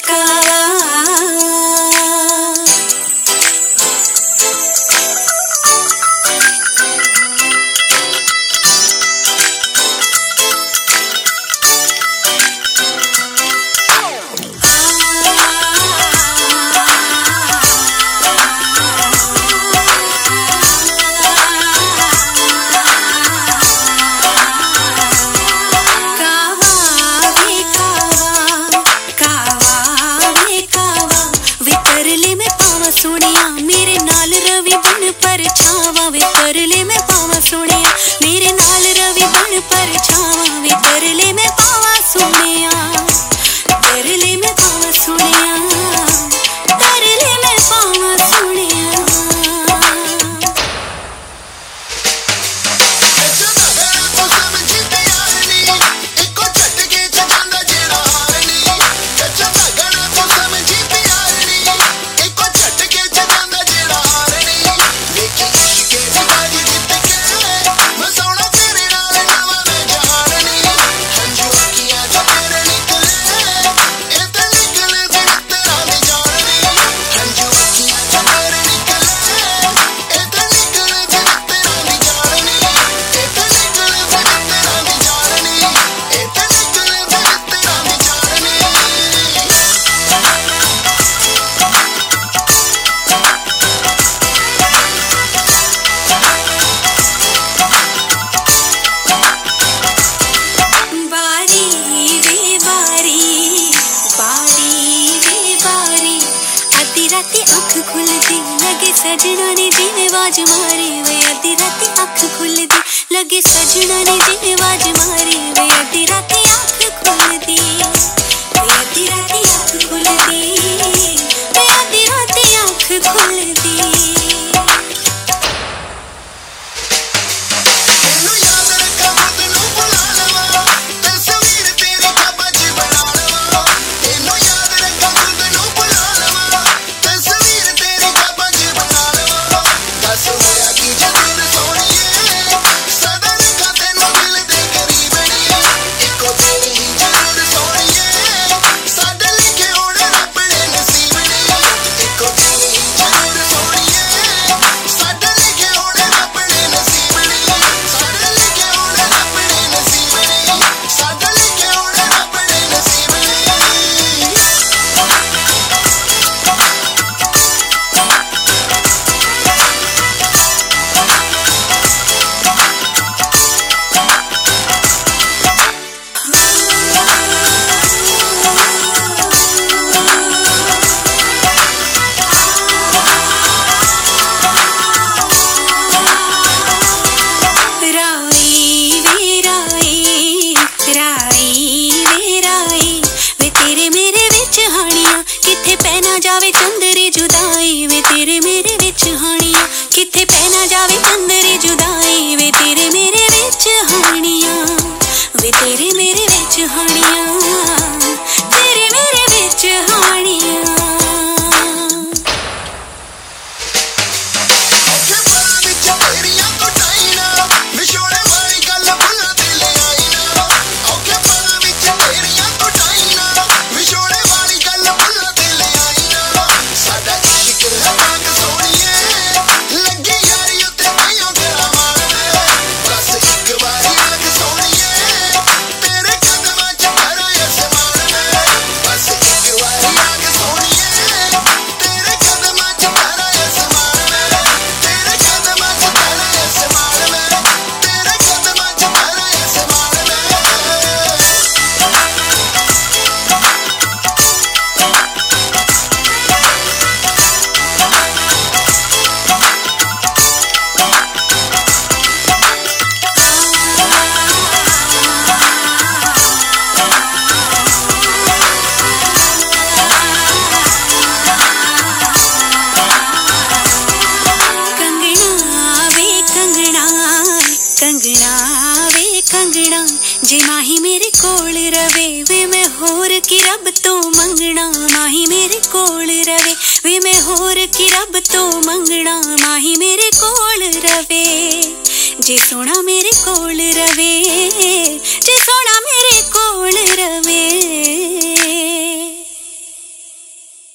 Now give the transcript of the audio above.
か सजना ने जिने वाज मारी वे अधी राती अख खुल दी लगे सजना ने जिने वाज मारी वे अधी राती ਰਵੇ ਵੇ ਮੈਂ ਹੋਰ ਕੀ ਰੱਬ ਤੋਂ ਮੰਗਣਾ ਨਹੀਂ ਮੇਰੇ ਕੋਲ ਰਵੇ ਵੇ ਮੈਂ ਹੋਰ ਕੀ ਰੱਬ ਤੋਂ ਮੰਗਣਾ ਨਹੀਂ ਮੇਰੇ ਕੋਲ ਰਵੇ ਜੇ ਸੋਣਾ ਮੇਰੇ ਕੋਲ ਰਵੇ ਜੇ ਸੋਣਾ ਮੇਰੇ ਕੋਲ ਰਵੇ